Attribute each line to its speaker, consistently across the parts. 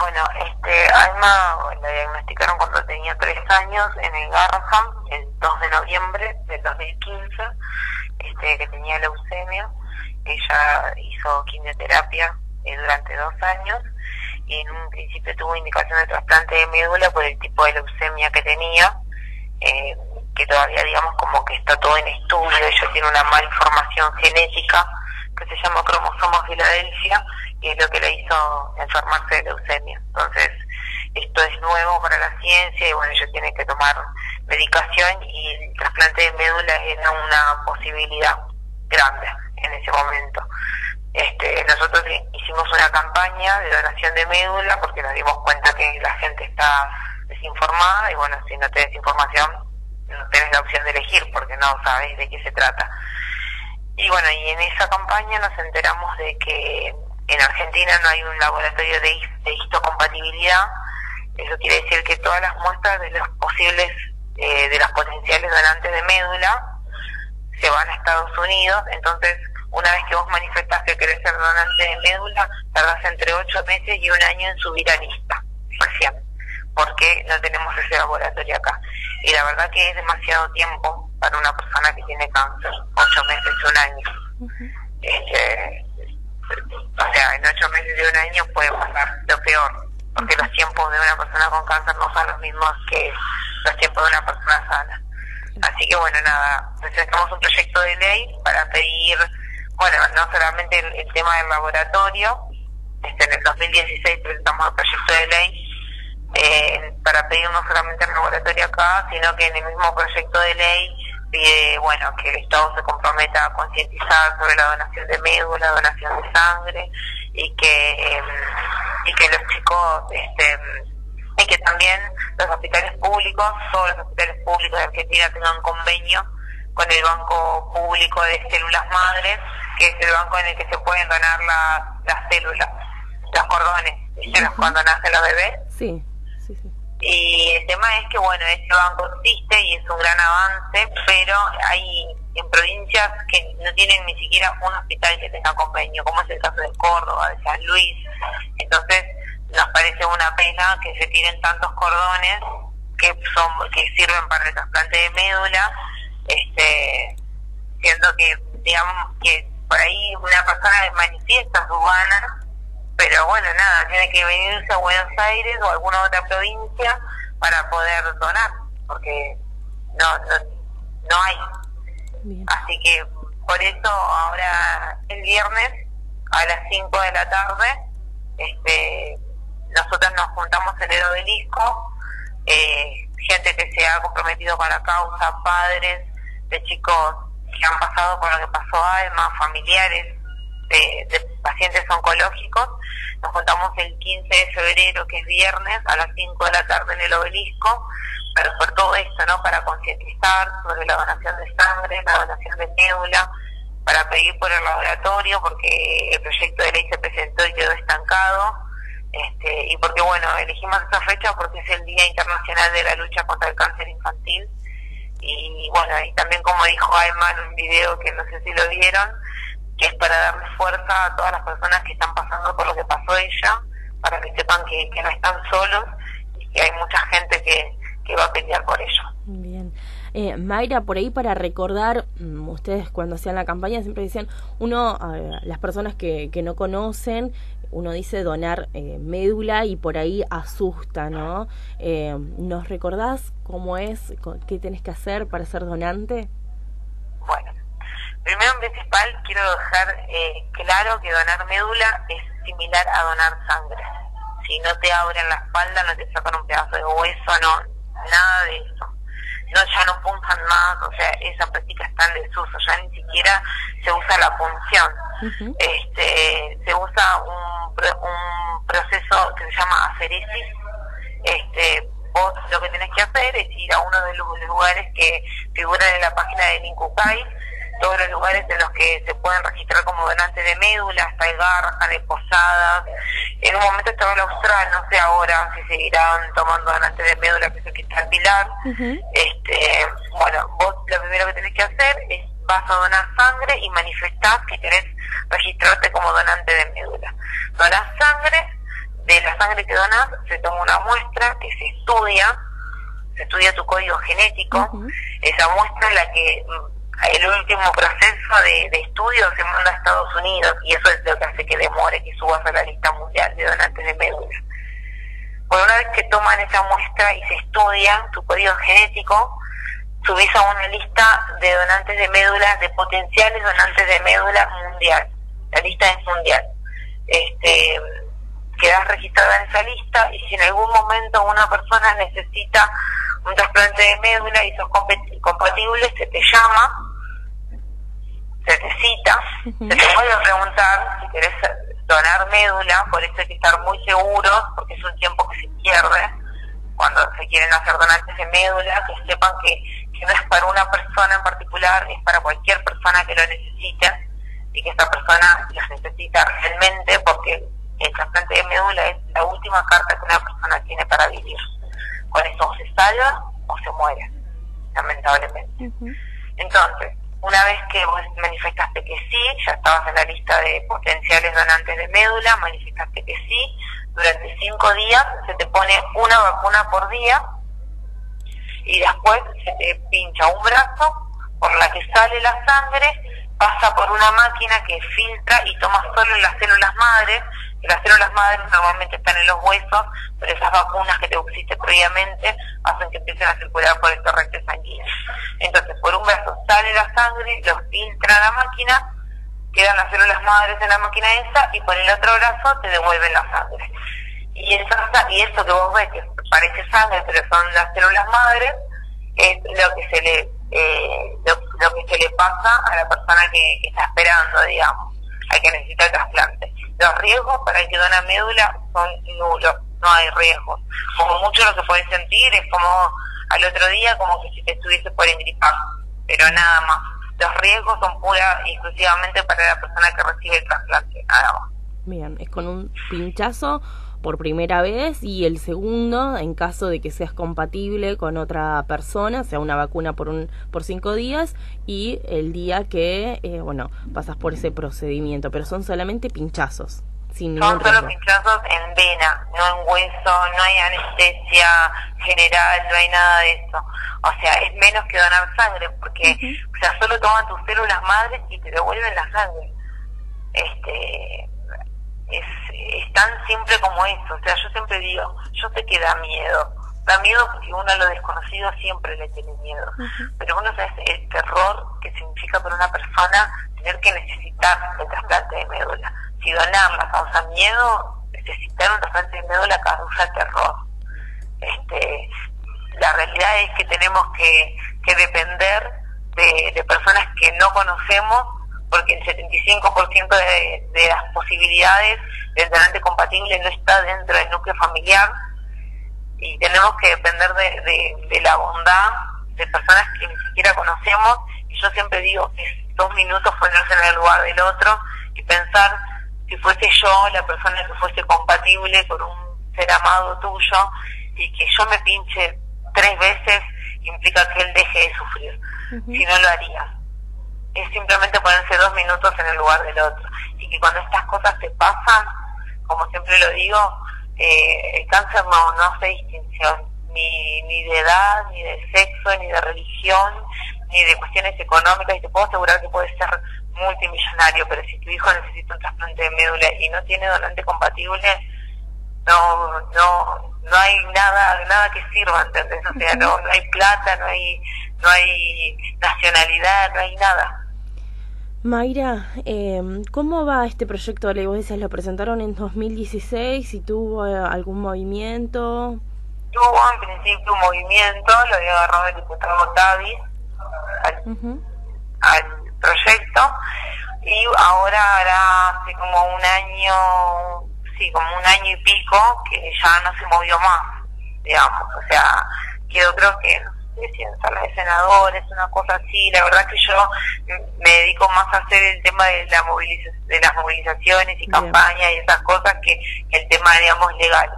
Speaker 1: Bueno, este, Alma la diagnosticaron cuando tenía tres años en el Garraham, el 2 de noviembre del 2015, este, que tenía leucemia. Ella hizo quimioterapia eh, durante dos años y en un principio tuvo indicación de trasplante de médula por el tipo de leucemia que tenía, eh, que todavía digamos como que está todo en estudio, ella tiene una malformación genética que se llama cromosoma Filadelfia y es lo que le hizo enfermarse de leucemia. Entonces, esto es nuevo para la ciencia y bueno, ella tiene que tomar medicación y el trasplante de médula era una posibilidad grande en ese momento. Este, nosotros hicimos una campaña de donación de médula porque nos dimos cuenta que la gente está desinformada y bueno, si no tenés información no tenés la opción de elegir porque no sabes de qué se trata. Y bueno, y en esa campaña nos enteramos de que en Argentina no hay un laboratorio de, histocompatibilidad. Eso quiere decir que todas las muestras de los posibles, eh, de los potenciales donantes de médula se van a Estados Unidos. Entonces, una vez que vos manifestás que querés ser donante de médula, tardás entre ocho meses y un año en subir a lista, recién, porque no tenemos ese laboratorio acá. Y la verdad que es demasiado tiempo para una persona que tiene cáncer, ocho meses, un año. este, o sea, en ocho meses de un año puede pasar lo peor, porque los tiempos de una persona con cáncer no son los mismos que los tiempos de una persona sana. Así que bueno, nada, presentamos un proyecto de ley para pedir, bueno, no solamente el, tema del laboratorio, este, en el 2016 presentamos el proyecto de ley eh, para pedir no solamente el laboratorio acá, sino que en el mismo proyecto de ley pide bueno que el Estado se comprometa a concientizar sobre la donación de médula, donación de sangre y que em, y que los chicos este y que también los hospitales públicos, todos los hospitales públicos de Argentina tengan convenio con el banco público de células madres, que es el banco en el que se pueden donar las células, los cordones, cuando nacen los bebés.
Speaker 2: Sí.
Speaker 1: Y el tema es que, bueno, este banco existe y es un gran avance, pero hay en provincias que no tienen ni siquiera un hospital que tenga convenio, como es el caso de Córdoba, de San Luis. Entonces, nos parece una pena que se tiren tantos cordones que son que sirven para el trasplante de médula, este, siendo que, digamos, que por ahí una persona manifiesta su ganas pero bueno, nada, tiene que venirse a Buenos Aires o alguna otra provincia para poder donar, porque no, no, hay. Así que por eso ahora el viernes a las 5 de la tarde, este, nosotros nos juntamos en el obelisco, eh, gente que se ha comprometido con la causa, padres de chicos que han pasado por lo que pasó Alma, familiares de, pacientes oncológicos. Nos contamos el 15 de febrero, que es viernes, a las 5 de la tarde en el obelisco, pero por todo esto, ¿no? Para concientizar sobre la donación de sangre, la donación de médula, para pedir por el laboratorio, porque el proyecto de ley se presentó y quedó estancado. Este, y porque, bueno, elegimos esa fecha porque es el Día Internacional de la Lucha contra el Cáncer Infantil. Y bueno, y también como dijo Ayman en un video que no sé si lo vieron, que es para darle fuerza a todas las personas que están pasando por lo que pasó ella, para que sepan que, no están solos y que hay mucha gente que, que va a pelear por ello.
Speaker 2: Bien. Eh, Mayra, por ahí para recordar, mm, ustedes cuando hacían la campaña siempre decían, uno, las personas que, que no conocen, uno dice donar eh, médula y por ahí asusta, ¿no? Eh, ¿Nos recordás cómo es, qué tenés que hacer para ser donante?
Speaker 1: Bueno, Primero, en principal, quiero dejar eh, claro que donar médula es similar a donar sangre. Si no te abren la espalda, no te sacan un pedazo de hueso, no, nada de eso. No, ya no punzan más, o sea, esa práctica está en desuso, ya ni siquiera se usa la punción. este, se usa un, un proceso que se llama aferesis. Este, vos lo que tenés que hacer es ir a uno de los lugares que figuran en la página del INCUCAI, todos los lugares en los que se pueden registrar como donantes de médula, hasta el Garja, de Posadas. En un momento estaba el Austral, no sé ahora si seguirán tomando donantes de médula, que es el que está en Pilar. este, bueno, vos lo primero que tenés que hacer es vas a donar sangre y manifestás que querés registrarte como donante de médula. Donás sangre de la sangre que donas, se toma una muestra que se estudia, se estudia tu código genético, esa muestra es la que el último proceso de, estudio se manda a Estados Unidos y eso es lo que hace que demore que subas a la lista mundial de donantes de médula. Bueno, una vez que toman esa muestra y se estudia tu código genético, subís a una lista de donantes de médula, de potenciales donantes de médula mundial. La lista es mundial. Este, quedas registrada en esa lista y si en algún momento una persona necesita un trasplante de médula y sos compatible, se te llama, se se te puede preguntar si querés donar médula, por eso hay que estar muy seguros, porque es un tiempo que se pierde cuando se quieren hacer donantes de médula, que sepan que, que no es para una persona en particular, es para cualquier persona que lo necesite y que esta persona los necesita realmente porque el trasplante de médula es la última carta que una persona tiene para vivir. Con eso se salva o se muere, lamentablemente. Entonces, una vez que vos manifestaste que sí, ya estabas en la lista de potenciales donantes de médula, manifestaste que sí, durante cinco días se te pone una vacuna por día y después se te pincha un brazo por la que sale la sangre, pasa por una máquina que filtra y toma solo las células madres las células madres normalmente están en los huesos, pero esas vacunas que te pusiste previamente hacen que empiecen a circular por el torrente sanguíneo. Entonces, por un brazo sale la sangre, los filtra la máquina, quedan las células madres en la máquina esa y por el otro brazo te devuelven la sangre. Y eso, y eso que vos ves que parece sangre, pero son las células madres, es lo que se le eh, lo, que se le pasa a la persona que, que está esperando, digamos, al que necesita el trasplante los riesgos para el que dona médula son nulos, no hay riesgos. Como mucho lo que puedes sentir es como al otro día como que si te estuviese por engripar, pero nada más. Los riesgos son pura y exclusivamente para la persona que recibe el trasplante, nada más.
Speaker 2: Bien, es con un pinchazo por primera vez y el segundo en caso de que seas compatible con otra persona, sea una vacuna por un por cinco días y el día que eh, bueno pasas por ese procedimiento, pero son solamente pinchazos.
Speaker 1: Sin son solo pinchazos en vena, no en hueso, no hay anestesia general, no hay nada de eso. O sea, es menos que donar sangre, porque o sea, solo toman tus células madres y te devuelven la sangre. Este, es, es tan simple como eso. O sea, yo siempre digo, yo sé que da miedo. Da miedo porque uno a lo desconocido siempre le tiene miedo. Pero uno sabe el terror que significa para una persona tener que necesitar el trasplante de médula. Si donarla causa miedo, necesitar un trasplante de médula causa terror. Este, la realidad es que tenemos que, que depender de, de personas que no conocemos porque el 75% de, de las posibilidades del donante compatible no está dentro del núcleo familiar. Y tenemos que depender de, de, la bondad de personas que ni siquiera conocemos. Y yo siempre digo que es dos minutos ponerse en el lugar del otro y pensar si fuese yo la persona que fuese compatible con un ser amado tuyo y que yo me pinche tres veces implica que él deje de sufrir, si no lo haría. Es simplemente ponerse dos minutos en el lugar del otro. Y que cuando estas cosas te pasan, como siempre lo digo, eh, el cáncer no, no hace distinción ni, ni de edad, ni de sexo, ni de religión, ni de cuestiones económicas. Y te puedo asegurar que puedes ser multimillonario, pero si tu hijo necesita un trasplante de médula y no tiene donante compatible, no, no, no hay nada, nada que sirva, ¿entendés? O sea, no, no hay plata, no hay, no hay nacionalidad, no hay nada.
Speaker 2: Mayra, eh, ¿cómo va este proyecto de ley? Vos decías, lo presentaron en 2016 y tuvo eh, algún movimiento.
Speaker 1: Tuvo en principio un movimiento, lo había agarrado el diputado Tavis al, proyecto y ahora hará hace como un año, sí, como un año y pico que ya no se movió más, digamos, o sea, quedó creo que en salas de senadores, una cosa así. La verdad que yo me dedico más a hacer el tema de, la de las movilizaciones y campañas y esas cosas que el tema, digamos, legal.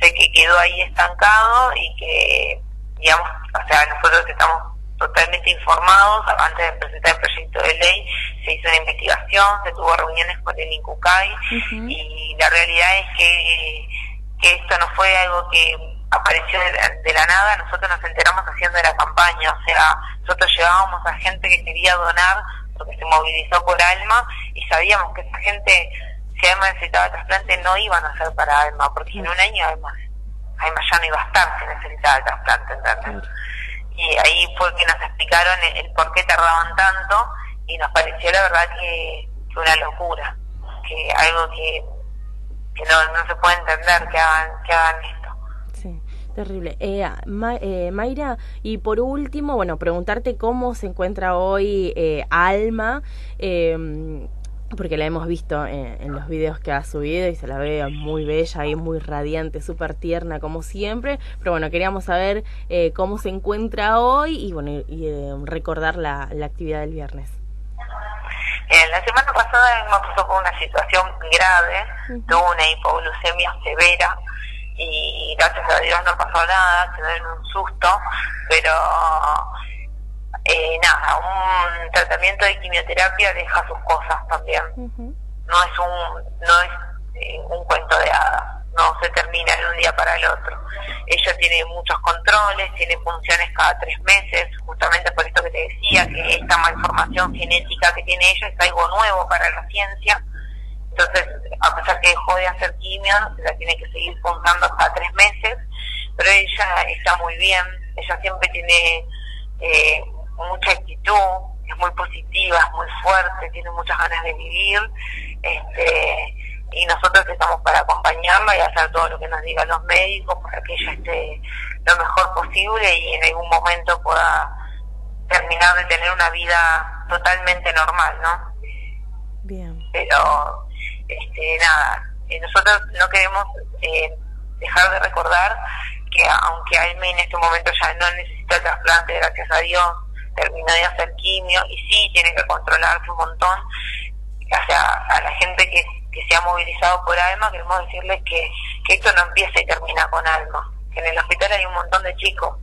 Speaker 1: Sé que quedó ahí estancado y que, digamos, o sea, nosotros estamos totalmente informados. Antes de presentar el proyecto de ley se hizo una investigación, se tuvo reuniones con el INCUCAI y la realidad es que que esto no fue algo que apareció de la, nada, nosotros nos enteramos haciendo la campaña, o sea, nosotros llevábamos a gente que quería donar porque se movilizó por alma y sabíamos que esa gente, si Alma necesitaba trasplante, no iban a ser para alma, porque en un año Alma, alma ya no iba a estar si necesitaba el trasplante, ¿entendés? Y ahí fue que nos explicaron el, por qué tardaban tanto y nos pareció la verdad que, que una locura, que algo que que no, no se puede entender que hagan, que hagan
Speaker 2: terrible. Eh, eh, Mayra, y por último, bueno, preguntarte cómo se encuentra hoy eh, Alma, eh, porque la hemos visto en, los videos que ha subido y se la ve muy bella y muy radiante, súper tierna como siempre, pero bueno, queríamos saber cómo se encuentra hoy y bueno, y, recordar la, la actividad del viernes.
Speaker 1: Eh, la semana pasada me pasó por una situación grave, tuvo una hipoglucemia severa y gracias a Dios no pasó nada, quedó en un susto, pero eh, nada, un tratamiento de quimioterapia deja sus cosas también. No es un no es eh, un cuento de hadas no se termina de un día para el otro. Ella tiene muchos controles, tiene funciones cada tres meses, justamente por esto que te decía, que esta malformación genética que tiene ella es algo nuevo para la ciencia. Entonces, a pesar que dejó de hacer quimio, la tiene que seguir punzando cada tres meses, pero ella está muy bien, ella siempre tiene eh, mucha actitud, es muy positiva, es muy fuerte, tiene muchas ganas de vivir. Este, y nosotros estamos para acompañarla y hacer todo lo que nos digan los médicos para que ella esté lo mejor posible y en algún momento pueda terminar de tener una vida totalmente normal, ¿no? Pero, este, nada, eh, nosotros no queremos eh, dejar de recordar que aunque Alme en este momento ya no necesita el trasplante, gracias a Dios, terminó de hacer quimio y sí tiene que controlarse un montón, o sea, a la gente que que se ha movilizado por Alma, queremos decirles que, que esto no empieza y termina con Alma, que en el hospital hay un montón de chicos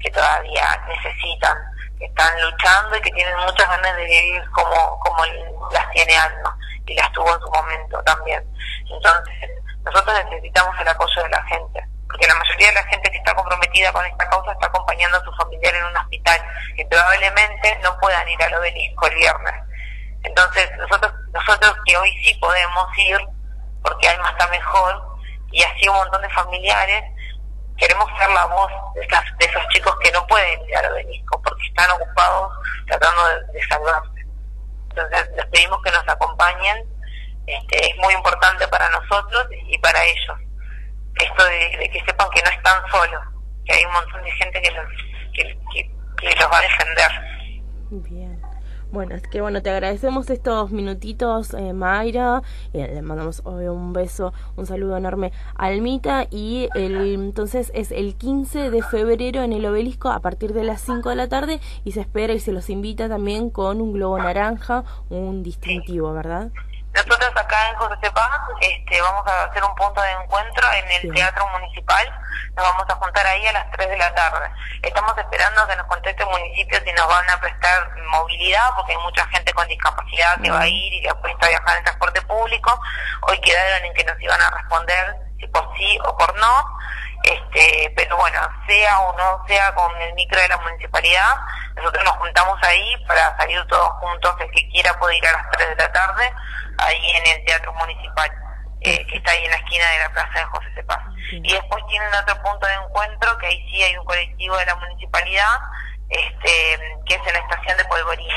Speaker 1: que todavía necesitan, que están luchando y que tienen muchas ganas de vivir como, como las tiene Alma y las tuvo en su momento también. Entonces, nosotros necesitamos el apoyo de la gente, porque la mayoría de la gente que está comprometida con esta causa está acompañando a su familiar en un hospital, que probablemente no puedan ir al obelisco el viernes entonces, nosotros, nosotros que hoy sí podemos ir, porque Alma está mejor, y así un montón de familiares, queremos ser la voz de, esos chicos que no pueden ir al obelisco, están ocupados tratando de, salvarse. Entonces, les pedimos que nos acompañen, este, es muy importante para nosotros y para ellos. Esto de, que sepan que no están solos, que hay un montón de gente que los, que, que los va a defender.
Speaker 2: Bien. Bueno, es que bueno, te agradecemos estos minutitos, eh, Mayra. Y le mandamos un beso, un saludo enorme a Almita. Y el, entonces es el 15 de febrero en el obelisco a partir de las 5 de la tarde. Y se espera y se los invita también con un globo naranja, un distintivo, ¿verdad?
Speaker 1: Nosotros acá en José Paz este, vamos a hacer un punto de encuentro en el Teatro Municipal. Nos vamos a juntar ahí a las 3 de la tarde. Estamos esperando que nos conteste el municipio si nos van a prestar movilidad, porque hay mucha gente con discapacidad que va a ir y le ha puesto a viajar en transporte público. Hoy quedaron en que nos iban a responder si por sí o por no. Este, pero bueno, sea o no sea con el micro de la municipalidad, nosotros nos juntamos ahí para salir todos juntos. El que quiera puede ir a las 3 de la tarde ahí en el Teatro Municipal, eh, que está ahí en la esquina de la Plaza de José Cepaz. Y después tienen otro punto de encuentro, que ahí sí hay un colectivo de la municipalidad, este, que es en la estación de Polvorín.